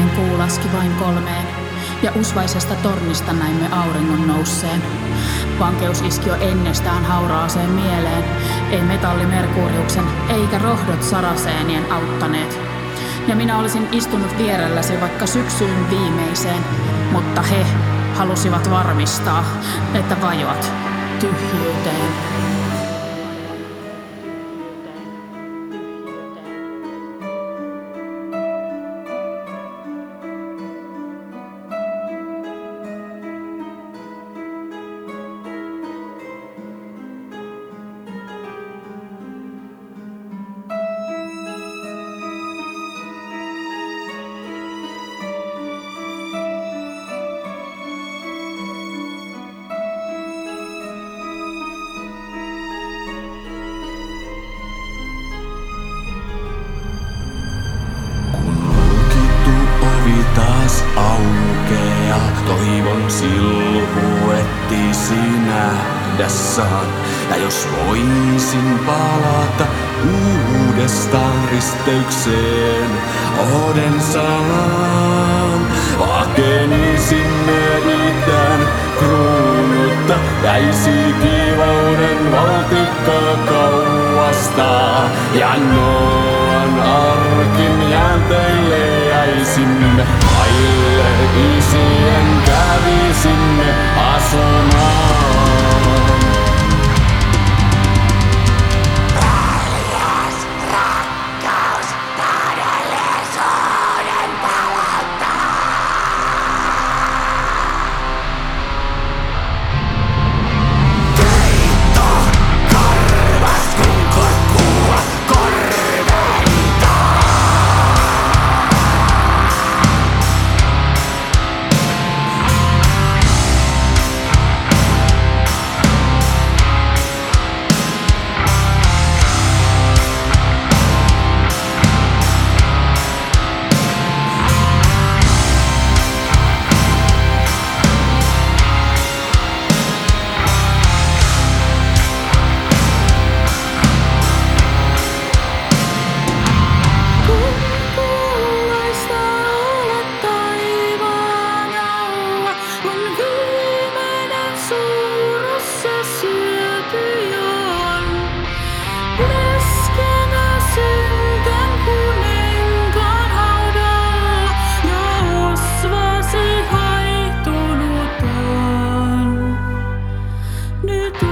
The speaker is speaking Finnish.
Meren kuu laski vain kolmeen, ja usvaisesta tornista näimme auringon nousseen. Vankeus iski jo ennestään hauraaseen mieleen, ei metalli Merkuriuksen eikä rohdot saraseenien auttaneet. Ja minä olisin istunut vierelläsi vaikka syksyyn viimeiseen, mutta he halusivat varmistaa, että vajoat tyhjyyteen. Toivon silhuetti sinähdessään. Ja jos voisin palata uudestaan risteykseen, oden salaan, pakenisimme itään kruunutta, jäisi kivauden valtikka kauasta. Ja Noan arkin jäänteille jäisimme, isien kävisin 旅途。